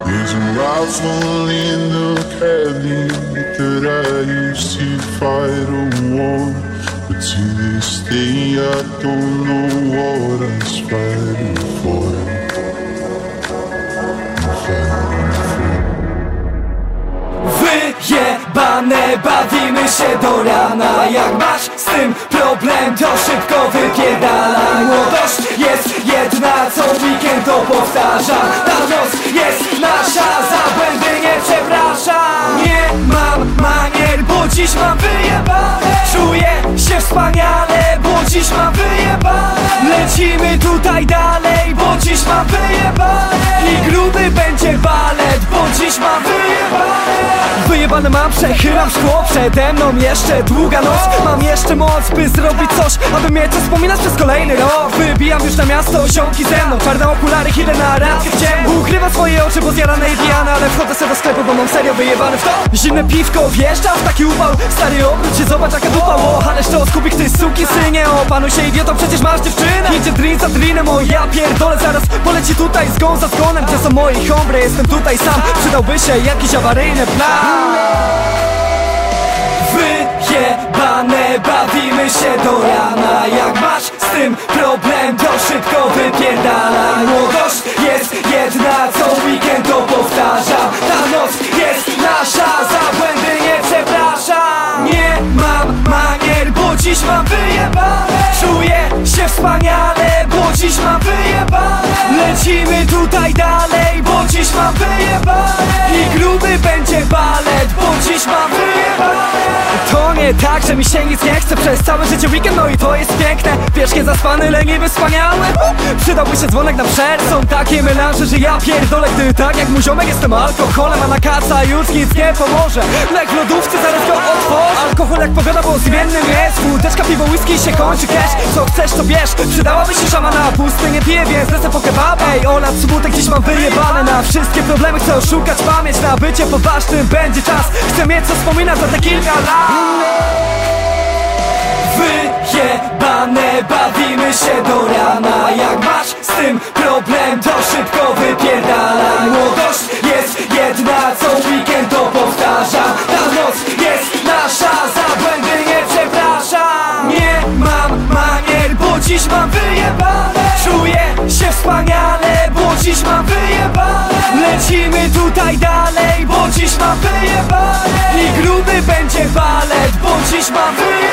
There's a rifle in the caddy that I used to fight a war. But to this day I don't know what I was fighting for. Wyjebane, bawimy się do rana Jak masz z tym problem, to szybko wypierdalaj Młodość jest jedna, co weekend to powtarza Ta noc dziś mam wyjebane. Czuję się wspaniale, bo dziś mam wyjebane. Lecimy tutaj dalej, bo dziś mam wyjebane. I gruby będzie balet, bo dziś mam wyjebane. Wyjebane mam, przechylam szkło Przede mną jeszcze długa noc. Mam jeszcze moc, by zrobić coś Aby mnie to wspominać przez kolejny rok. Wybijam już na miasto, ziomki ze mną. Czarne okulary, idę na randkę w ciemno Ukrywam swoje oczy, bo zjarane i pijane Ale wchodzę sobie do sklepu, bo mam serio wyjebane w to. Zimne piwko, wjeżdżam w taki upał. Stary obróć się, zobacz jaka dupa Ło, ależ to skupik, ty suki synie Opanuj się idiotą, przecież masz dziewczynę. Idzie drink za drinem, o ja pierdolę Zaraz poleci tutaj zgon za zgonem Gdzie są moi hombre, jestem tutaj sam. Przydałby się jakiś awaryjny plan. Wyjebane, bawimy się do rana. Jak masz z tym problem, to szybko wypierdalaj. Młodość dziś mam wyjebane. Czuję się wspaniale, bo dziś mam wyjebane. Lecimy tutaj dalej, bo dziś mam wyjebane Nie tak, że mi się nic nie chce Przez całe życie weekend, no i to jest piękne. Wierzchnie zaspany, leniwy, wspaniały Przydałby się dzwonek na przerw. Są takie melanże, że ja pierdolę Gdy tak jak mój ziomek jestem alkoholem A na kaca już nic nie pomoże. Lek w lodówce, zaraz go otworzę. Alkohol jak pogoda, bo zmiennym jest. Wódeczka, piwo, whisky się kończy. Cash Co chcesz to bierz, przydałaby się szama na pusty Nie piję, więc lecę po kebaba Ej, Ola, smutek dziś mam wyjebane. Na wszystkie problemy chcę oszukać pamięć. Na bycie poważnym będzie czas. Chcę mieć co wspominać za te kilka lat Wyjebane, bawimy się do rana. Jak masz z tym problem, to szybko wypierdalaj. Młodość jest jedna, co weekend to powtarza. Ta noc jest nasza, za błędy nie przepraszam. Nie mam manier, bo dziś mam wyjebane. Czuję się wspaniale, bo dziś mam wyjebane. Lecimy tutaj dalej, bo dziś mam wyjebane. I gruby będzie balet, bo dziś mam wyjebane